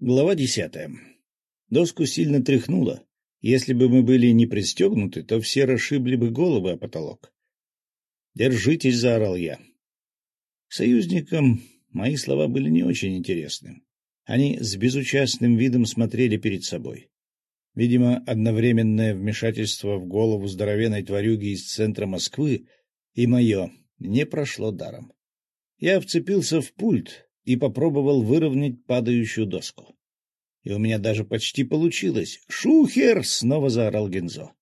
Глава десятая. Доску сильно тряхнуло. Если бы мы были не пристегнуты, то все расшибли бы головы о потолок. «Держитесь!» — заорал я. Союзникам мои слова были не очень интересны. Они с безучастным видом смотрели перед собой. Видимо, одновременное вмешательство в голову здоровенной тварюги из центра Москвы и мое не прошло даром. Я вцепился в пульт, и попробовал выровнять падающую доску. И у меня даже почти получилось. «Шухер!» — снова заорал Гензо.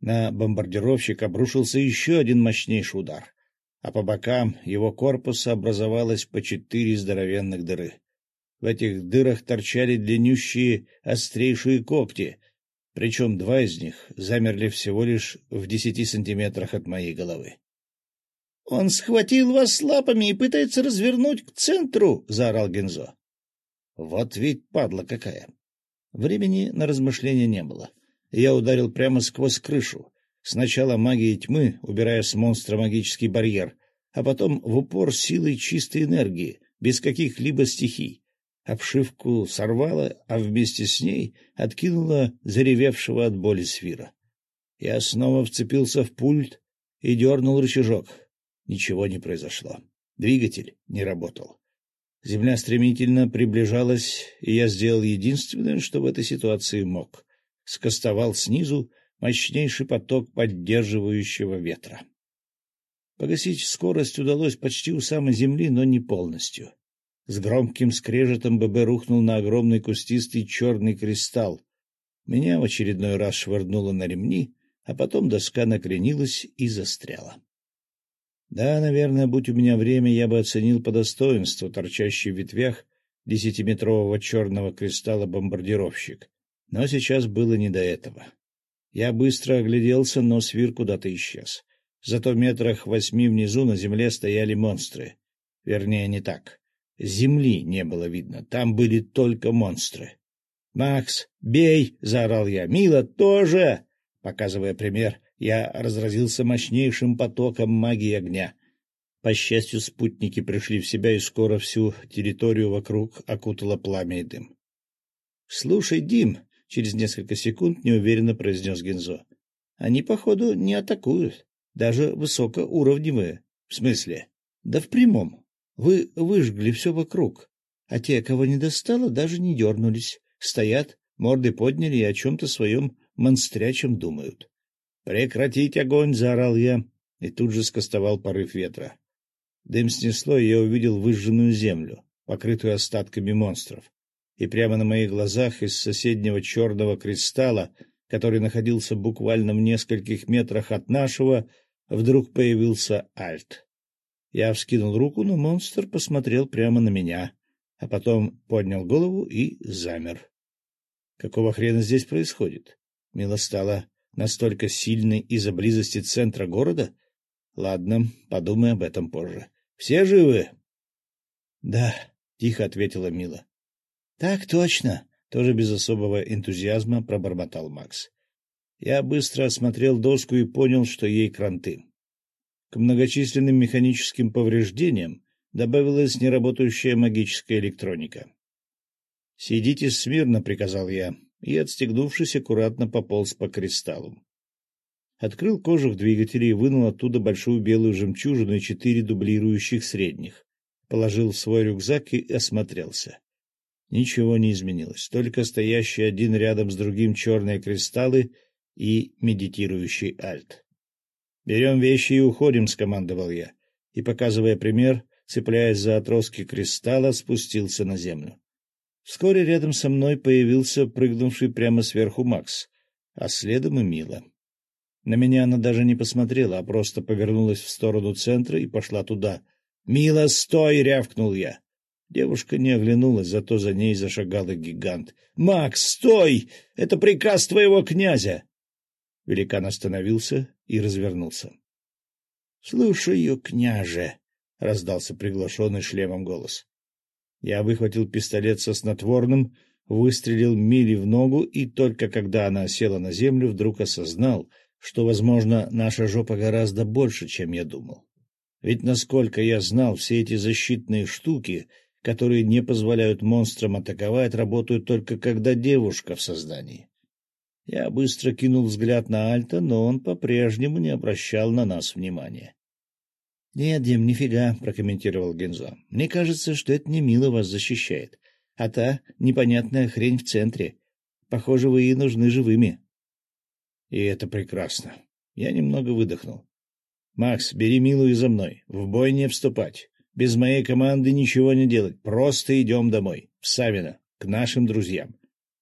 На бомбардировщик обрушился еще один мощнейший удар, а по бокам его корпуса образовалось по четыре здоровенных дыры. В этих дырах торчали длиннющие острейшие когти, причем два из них замерли всего лишь в десяти сантиметрах от моей головы. — Он схватил вас лапами и пытается развернуть к центру! — заорал Гензо. — Вот ведь падла какая! Времени на размышления не было. Я ударил прямо сквозь крышу. Сначала магией тьмы, убирая с монстра магический барьер, а потом в упор силой чистой энергии, без каких-либо стихий. Обшивку сорвало, а вместе с ней откинуло заревевшего от боли свира. Я снова вцепился в пульт и дернул рычажок. Ничего не произошло. Двигатель не работал. Земля стремительно приближалась, и я сделал единственное, что в этой ситуации мог. Скостовал снизу мощнейший поток поддерживающего ветра. Погасить скорость удалось почти у самой земли, но не полностью. С громким скрежетом ББ рухнул на огромный кустистый черный кристалл. Меня в очередной раз швырнуло на ремни, а потом доска накренилась и застряла. Да, наверное, будь у меня время, я бы оценил по достоинству торчащий в ветвях десятиметрового черного кристалла бомбардировщик. Но сейчас было не до этого. Я быстро огляделся, но свир куда-то исчез. Зато метрах восьми внизу на земле стояли монстры. Вернее, не так. Земли не было видно, там были только монстры. «Макс, бей!» — заорал я. «Мила, тоже!» Показывая пример, я разразился мощнейшим потоком магии огня. По счастью, спутники пришли в себя, и скоро всю территорию вокруг окутало пламя и дым. — Слушай, Дим, — через несколько секунд неуверенно произнес Гензо, — они, походу, не атакуют, даже высокоуровневые. — В смысле? — Да в прямом. Вы выжгли все вокруг, а те, кого не достало, даже не дернулись, стоят, морды подняли и о чем-то своем монстрячем думают. «Прекратить огонь!» — заорал я, и тут же скостовал порыв ветра. Дым снесло, и я увидел выжженную землю, покрытую остатками монстров. И прямо на моих глазах из соседнего черного кристалла, который находился буквально в нескольких метрах от нашего, вдруг появился Альт. Я вскинул руку, но монстр посмотрел прямо на меня, а потом поднял голову и замер. Какого хрена здесь происходит? Мила стала настолько сильный из-за близости центра города? Ладно, подумай об этом позже. Все живы? — Да, — тихо ответила Мила. — Так точно, — тоже без особого энтузиазма пробормотал Макс. Я быстро осмотрел доску и понял, что ей кранты. К многочисленным механическим повреждениям добавилась неработающая магическая электроника. — Сидите смирно, — приказал я, и, отстегнувшись, аккуратно пополз по кристаллу. Открыл кожух двигателя и вынул оттуда большую белую жемчужину и четыре дублирующих средних. Положил в свой рюкзак и осмотрелся. Ничего не изменилось, только стоящие один рядом с другим черные кристаллы и медитирующий альт. — Берем вещи и уходим, — скомандовал я, и, показывая пример, цепляясь за отростки кристалла, спустился на землю. Вскоре рядом со мной появился прыгнувший прямо сверху Макс, а следом и Мила. На меня она даже не посмотрела, а просто повернулась в сторону центра и пошла туда. «Мила, стой!» — рявкнул я. Девушка не оглянулась, зато за ней зашагал и гигант. «Макс, стой! Это приказ твоего князя!» Великан остановился и развернулся. — Слушаю, княже! — раздался приглашенный шлемом голос. Я выхватил пистолет со снотворным, выстрелил Мили в ногу, и только когда она села на землю, вдруг осознал, что, возможно, наша жопа гораздо больше, чем я думал. Ведь, насколько я знал, все эти защитные штуки, которые не позволяют монстрам атаковать, работают только когда девушка в создании. Я быстро кинул взгляд на Альта, но он по-прежнему не обращал на нас внимания. — Нет, Дим, нифига, — прокомментировал Гензо. — Мне кажется, что это не мило вас защищает, а та непонятная хрень в центре. Похоже, вы ей нужны живыми. И это прекрасно. Я немного выдохнул. — Макс, бери Милую за мной. В бой не вступать. Без моей команды ничего не делать. Просто идем домой. В Савино. К нашим друзьям.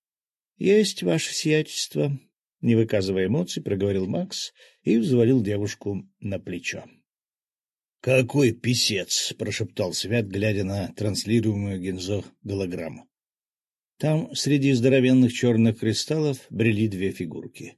— Есть ваше сиятельство. Не выказывая эмоций, проговорил Макс и взвалил девушку на плечо. «Какой писец!» — прошептал Свят, глядя на транслируемую Гензо голограмму. Там среди здоровенных черных кристаллов брели две фигурки.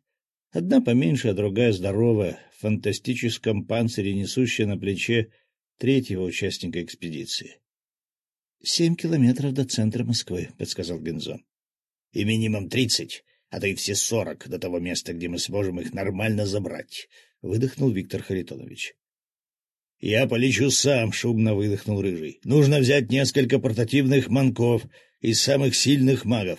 Одна поменьше, а другая здоровая, в фантастическом панцире, несущая на плече третьего участника экспедиции. — Семь километров до центра Москвы, — подсказал Гензо. — И минимум тридцать, а то и все сорок до того места, где мы сможем их нормально забрать, — выдохнул Виктор Харитонович. — Я полечу сам, — шумно выдохнул Рыжий. — Нужно взять несколько портативных манков из самых сильных магов.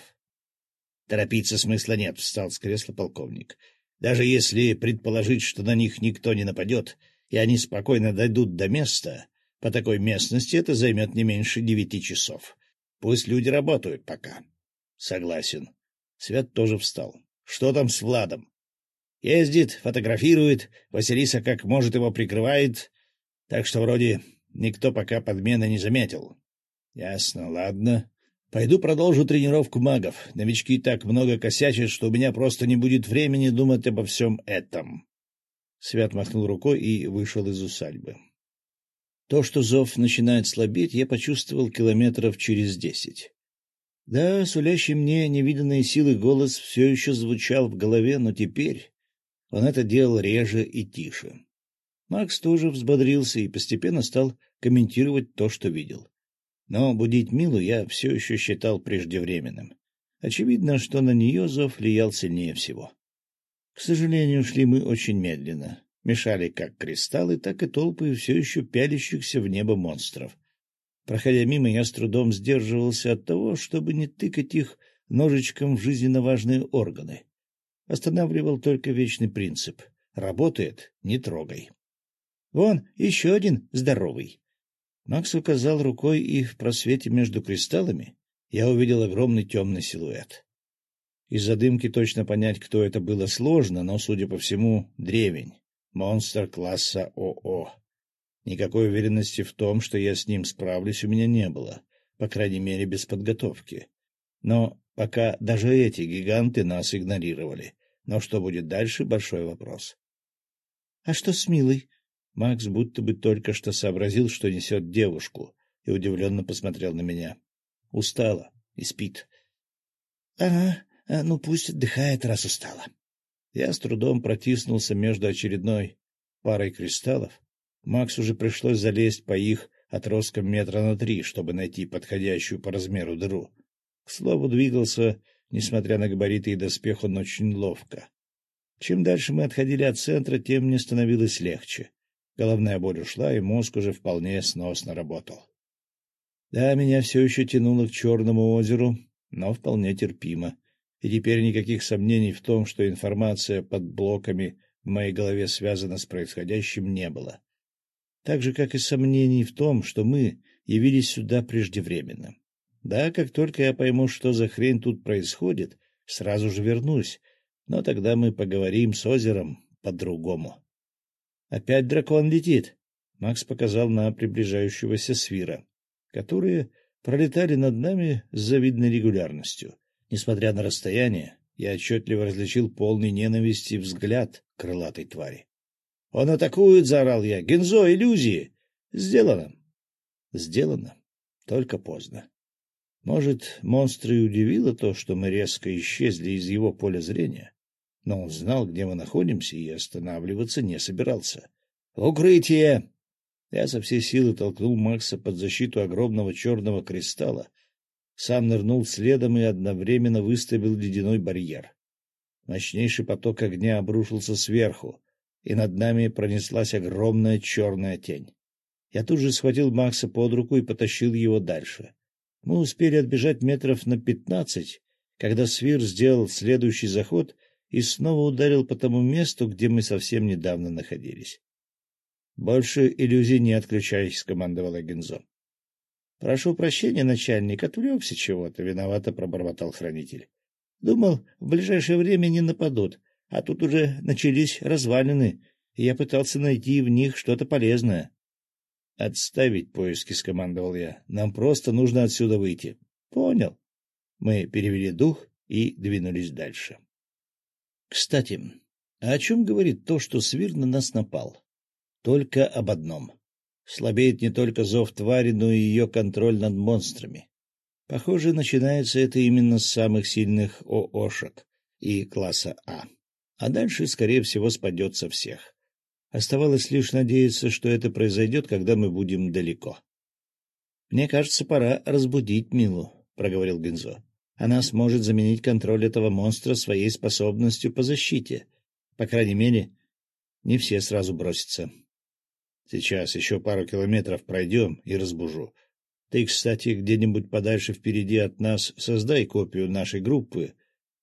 — Торопиться смысла нет, — встал с кресла полковник. — Даже если предположить, что на них никто не нападет, и они спокойно дойдут до места, по такой местности это займет не меньше девяти часов. Пусть люди работают пока. — Согласен. Свят тоже встал. — Что там с Владом? — Ездит, фотографирует, Василиса как может его прикрывает, так что вроде никто пока подмены не заметил. — Ясно, ладно. Пойду продолжу тренировку магов. Новички так много косячат, что у меня просто не будет времени думать обо всем этом. Свят махнул рукой и вышел из усадьбы. То, что зов начинает слабеть, я почувствовал километров через десять. Да, сулящий мне невиданные силы голос все еще звучал в голове, но теперь он это делал реже и тише. Макс тоже взбодрился и постепенно стал комментировать то, что видел. Но будить Милу я все еще считал преждевременным. Очевидно, что на нее зов влиял сильнее всего. К сожалению, шли мы очень медленно. Мешали как кристаллы, так и толпы все еще пялящихся в небо монстров. Проходя мимо, я с трудом сдерживался от того, чтобы не тыкать их ножичком в жизненно важные органы. Останавливал только вечный принцип — работает — не трогай. Вон, еще один здоровый. Макс указал рукой, и в просвете между кристаллами я увидел огромный темный силуэт. Из-за дымки точно понять, кто это было, сложно, но, судя по всему, древень, монстр класса ОО. Никакой уверенности в том, что я с ним справлюсь, у меня не было, по крайней мере, без подготовки. Но пока даже эти гиганты нас игнорировали. Но что будет дальше — большой вопрос. — А что с Милой? Макс будто бы только что сообразил, что несет девушку, и удивленно посмотрел на меня. Устала и спит. — Ага, а, ну пусть отдыхает, раз устала. Я с трудом протиснулся между очередной парой кристаллов. Макс уже пришлось залезть по их отросткам метра на три, чтобы найти подходящую по размеру дыру. К слову, двигался, несмотря на габариты и доспех, он очень ловко. Чем дальше мы отходили от центра, тем мне становилось легче. Головная боль ушла, и мозг уже вполне сносно работал. Да, меня все еще тянуло к Черному озеру, но вполне терпимо. И теперь никаких сомнений в том, что информация под блоками в моей голове связана с происходящим, не было. Так же, как и сомнений в том, что мы явились сюда преждевременно. Да, как только я пойму, что за хрень тут происходит, сразу же вернусь, но тогда мы поговорим с озером по-другому. Опять дракон летит. Макс показал на приближающегося свира, которые пролетали над нами с завидной регулярностью. Несмотря на расстояние, я отчетливо различил полный ненависти взгляд крылатой твари. — Он атакует! — заорал я. — Гензо, иллюзии! Сделано! Сделано. Только поздно. Может, монстра и удивило то, что мы резко исчезли из его поля зрения, но он знал, где мы находимся, и останавливаться не собирался. «Укрытие!» Я со всей силы толкнул Макса под защиту огромного черного кристалла, сам нырнул следом и одновременно выставил ледяной барьер. Мощнейший поток огня обрушился сверху, и над нами пронеслась огромная черная тень. Я тут же схватил Макса под руку и потащил его дальше. Мы успели отбежать метров на пятнадцать, когда Свир сделал следующий заход и снова ударил по тому месту, где мы совсем недавно находились. — Больше иллюзий не отключайся, — скомандовал Гензо. — Прошу прощения, начальник, отвлекся чего-то, — виновато пробормотал хранитель. — Думал, в ближайшее время не нападут, а тут уже начались развалины, и я пытался найти в них что-то полезное. — Отставить поиски, — скомандовал я. — Нам просто нужно отсюда выйти. — Понял. Мы перевели дух и двинулись дальше. Кстати, а о чем говорит то, что Свир на нас напал? Только об одном. Слабеет не только зов твари, но и ее контроль над монстрами. Похоже, начинается это именно с самых сильных ООшек и класса А. А дальше, скорее всего, спадет со всех. Оставалось лишь надеяться, что это произойдет, когда мы будем далеко. — Мне кажется, пора разбудить Милу, — проговорил Гензо. Она сможет заменить контроль этого монстра своей способностью по защите. По крайней мере, не все сразу бросятся. Сейчас еще пару километров пройдем и разбужу. Ты, кстати, где-нибудь подальше впереди от нас создай копию нашей группы,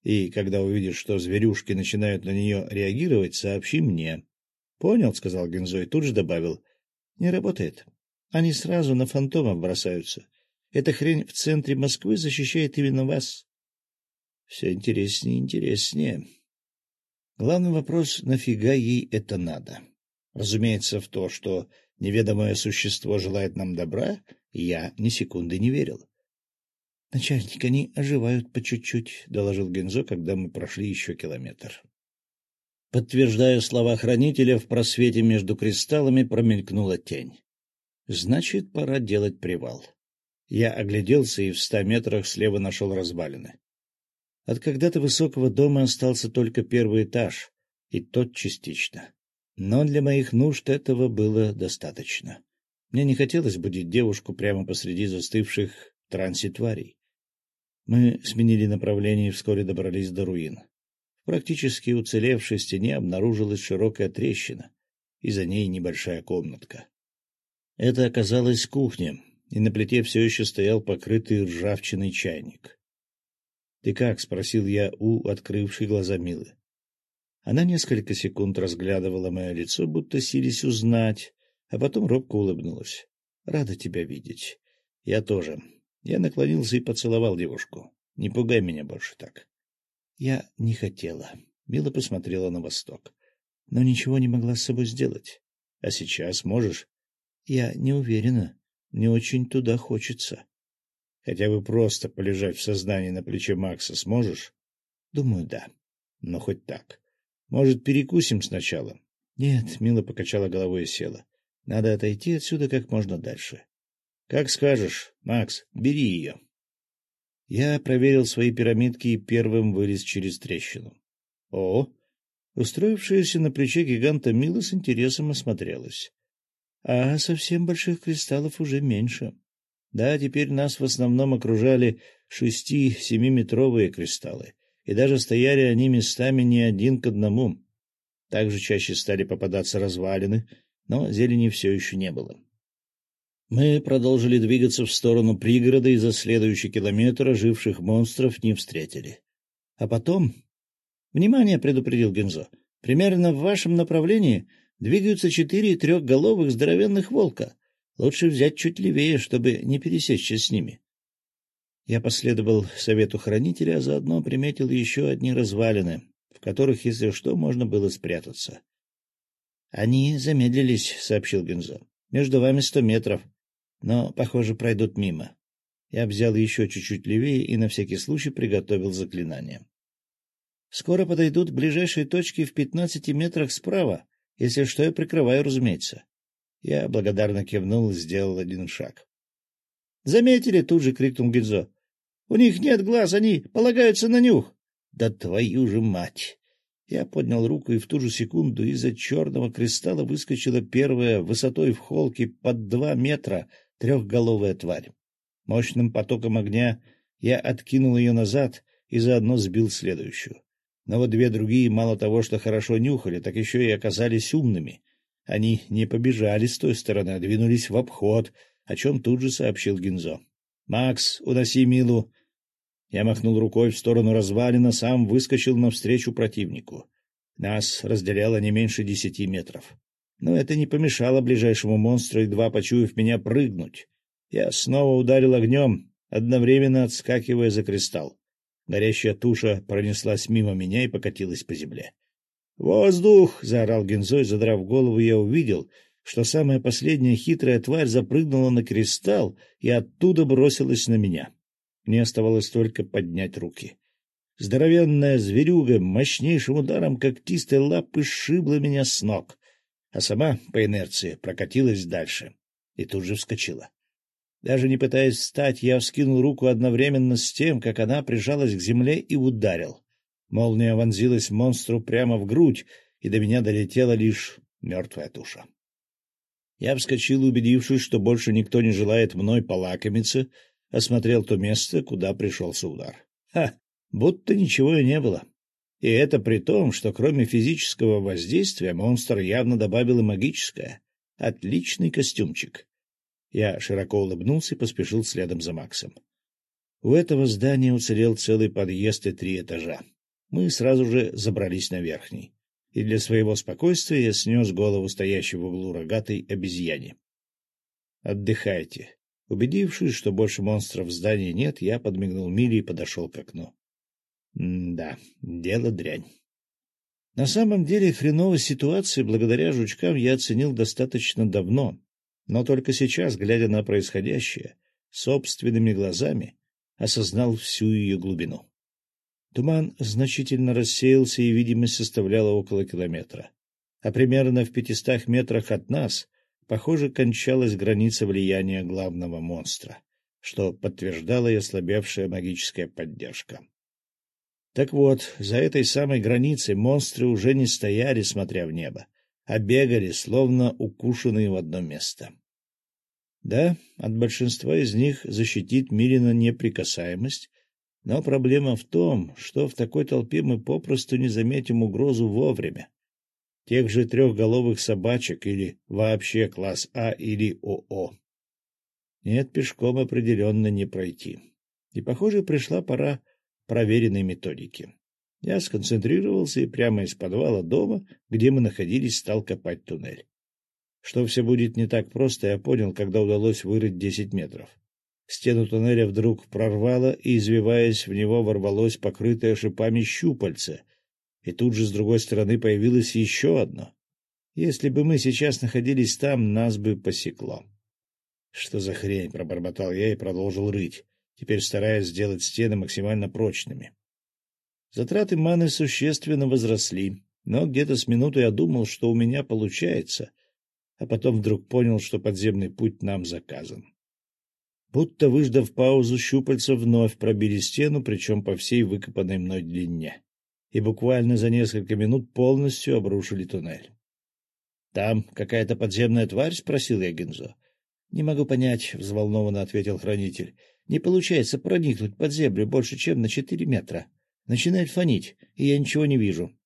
и, когда увидишь, что зверюшки начинают на нее реагировать, сообщи мне. — Понял, — сказал Гензо и тут же добавил. — Не работает. Они сразу на фантомов бросаются. Эта хрень в центре Москвы защищает именно вас. Все интереснее и интереснее. Главный вопрос — нафига ей это надо? Разумеется, в то, что неведомое существо желает нам добра, я ни секунды не верил. — Начальник, они оживают по чуть-чуть, — доложил Гензо, когда мы прошли еще километр. Подтверждая слова хранителя, в просвете между кристаллами промелькнула тень. Значит, пора делать привал. Я огляделся и в ста метрах слева нашел развалины. От когда-то высокого дома остался только первый этаж, и тот частично. Но для моих нужд этого было достаточно. Мне не хотелось будить девушку прямо посреди застывших в трансе тварей. Мы сменили направление и вскоре добрались до руин. В практически уцелевшей стене обнаружилась широкая трещина, и за ней небольшая комнатка. Это оказалась кухня, и на плите все еще стоял покрытый ржавчиной чайник. — Ты как? — спросил я у открывшей глаза Милы. Она несколько секунд разглядывала мое лицо, будто сились узнать, а потом робко улыбнулась. — Рада тебя видеть. — Я тоже. Я наклонился и поцеловал девушку. — Не пугай меня больше так. Я не хотела. Мила посмотрела на восток. Но ничего не могла с собой сделать. — А сейчас можешь? — Я не уверена. Не очень туда хочется. Хотя бы просто полежать в сознании на плече Макса сможешь? Думаю, да. Но хоть так. Может, перекусим сначала? Нет, Мила покачала головой и села. Надо отойти отсюда как можно дальше. Как скажешь, Макс, бери ее. Я проверил свои пирамидки и первым вылез через трещину. О, устроившаяся на плече гиганта Мила с интересом осмотрелась. А совсем больших кристаллов уже меньше. Да, теперь нас в основном окружали шести-семиметровые кристаллы, и даже стояли они местами не один к одному. Также чаще стали попадаться развалины, но зелени все еще не было. Мы продолжили двигаться в сторону пригорода, и за следующий километр оживших монстров не встретили. А потом... — Внимание, — предупредил Гензо, — примерно в вашем направлении двигаются четыре трехголовых здоровенных волка. Лучше взять чуть левее, чтобы не пересечься с ними. Я последовал совету хранителя, а заодно приметил еще одни развалины, в которых, если что, можно было спрятаться. — Они замедлились, — сообщил Гензо. — Между вами сто метров, но, похоже, пройдут мимо. Я взял еще чуть-чуть левее и на всякий случай приготовил заклинание. — Скоро подойдут к ближайшей точке в пятнадцати метрах справа, если что, я прикрываю, разумеется. Я благодарно кивнул и сделал один шаг. — Заметили? — тут же крикнул Гидзо. — У них нет глаз, они полагаются на нюх. — Да твою же мать! Я поднял руку, и в ту же секунду из-за черного кристалла выскочила первая высотой в холке под два метра трехголовая тварь. Мощным потоком огня я откинул ее назад и заодно сбил следующую. Но вот две другие мало того, что хорошо нюхали, так еще и оказались умными. Они не побежали с той стороны, а двинулись в обход, о чем тут же сообщил Гинзо. — Макс, уноси Милу. Я махнул рукой в сторону развалина, сам выскочил навстречу противнику. Нас разделяло не меньше десяти метров. Но это не помешало ближайшему монстру, едва почуяв меня, прыгнуть. Я снова ударил огнем, одновременно отскакивая за кристалл. Горящая туша пронеслась мимо меня и покатилась по земле. «Воздух!» — заорал Гензой, задрав голову, я увидел, что самая последняя хитрая тварь запрыгнула на кристалл и оттуда бросилась на меня. Мне оставалось только поднять руки. Здоровенная зверюга мощнейшим ударом когтистой лапы сшибла меня с ног, а сама, по инерции, прокатилась дальше и тут же вскочила. Даже не пытаясь встать, я вскинул руку одновременно с тем, как она прижалась к земле и ударил. Молния вонзилась монстру прямо в грудь, и до меня долетела лишь мертвая туша. Я вскочил, убедившись, что больше никто не желает мной полакомиться, осмотрел то место, куда пришелся удар. Ха! Будто ничего и не было. И это при том, что кроме физического воздействия монстр явно добавил и магическое. Отличный костюмчик. Я широко улыбнулся и поспешил следом за Максом. У этого здания уцелел целый подъезд и три этажа. Мы сразу же забрались на верхний. И для своего спокойствия я снес голову стоящей в углу рогатой обезьяне. «Отдыхайте». Убедившись, что больше монстров в здании нет, я подмигнул Миле и подошел к окну. Да, дело дрянь. На самом деле хреновой ситуации благодаря жучкам я оценил достаточно давно, но только сейчас, глядя на происходящее, собственными глазами осознал всю ее глубину. Туман значительно рассеялся, и видимость составляла около километра. А примерно в пятистах метрах от нас, похоже, кончалась граница влияния главного монстра, что подтверждала и ослабевшая магическая поддержка. Так вот, за этой самой границей монстры уже не стояли, смотря в небо, а бегали, словно укушенные в одно место. Да, от большинства из них защитит Мирина неприкасаемость, но проблема в том, что в такой толпе мы попросту не заметим угрозу вовремя. Тех же трехголовых собачек или вообще класс А или ОО. Нет, пешком определенно не пройти. И, похоже, пришла пора проверенной методики. Я сконцентрировался и прямо из подвала дома, где мы находились, стал копать туннель. Что все будет не так просто, я понял, когда удалось вырыть десять метров. Стену туннеля вдруг прорвало, и, извиваясь, в него ворвалось покрытое шипами щупальце, и тут же с другой стороны появилось еще одно. Если бы мы сейчас находились там, нас бы посекло. — Что за хрень? — пробормотал я и продолжил рыть, теперь стараясь сделать стены максимально прочными. Затраты маны существенно возросли, но где-то с минуты я думал, что у меня получается — а потом вдруг понял, что подземный путь нам заказан. Будто выждав паузу, щупальца вновь пробили стену, причем по всей выкопанной мной длине, и буквально за несколько минут полностью обрушили туннель. — Там какая-то подземная тварь? — спросил я Гензо. — Не могу понять, — взволнованно ответил хранитель. — Не получается проникнуть под землю больше, чем на четыре метра. Начинает фонить, и я ничего не вижу.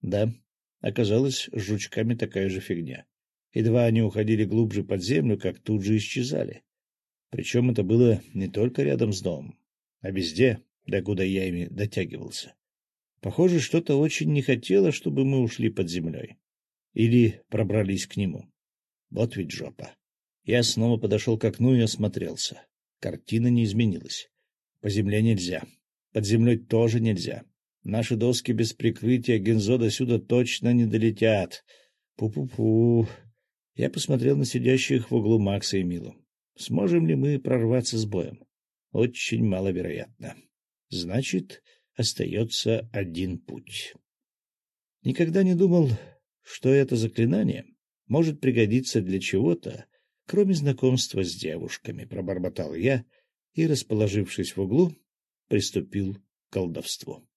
Да, оказалось, с жучками такая же фигня. Едва они уходили глубже под землю, как тут же исчезали. Причем это было не только рядом с домом, а везде, докуда я ими дотягивался. Похоже, что-то очень не хотело, чтобы мы ушли под землей. Или пробрались к нему. Вот ведь жопа. Я снова подошел к окну и осмотрелся. Картина не изменилась. По земле нельзя. Под землей тоже нельзя. Наши доски без прикрытия Гензо до сюда точно не долетят. Пу-пу-пу. Я посмотрел на сидящих в углу Макса и Милу. Сможем ли мы прорваться с боем? Очень маловероятно. Значит, остается один путь. Никогда не думал, что это заклинание может пригодиться для чего-то, кроме знакомства с девушками, — пробормотал я и, расположившись в углу, приступил к колдовству.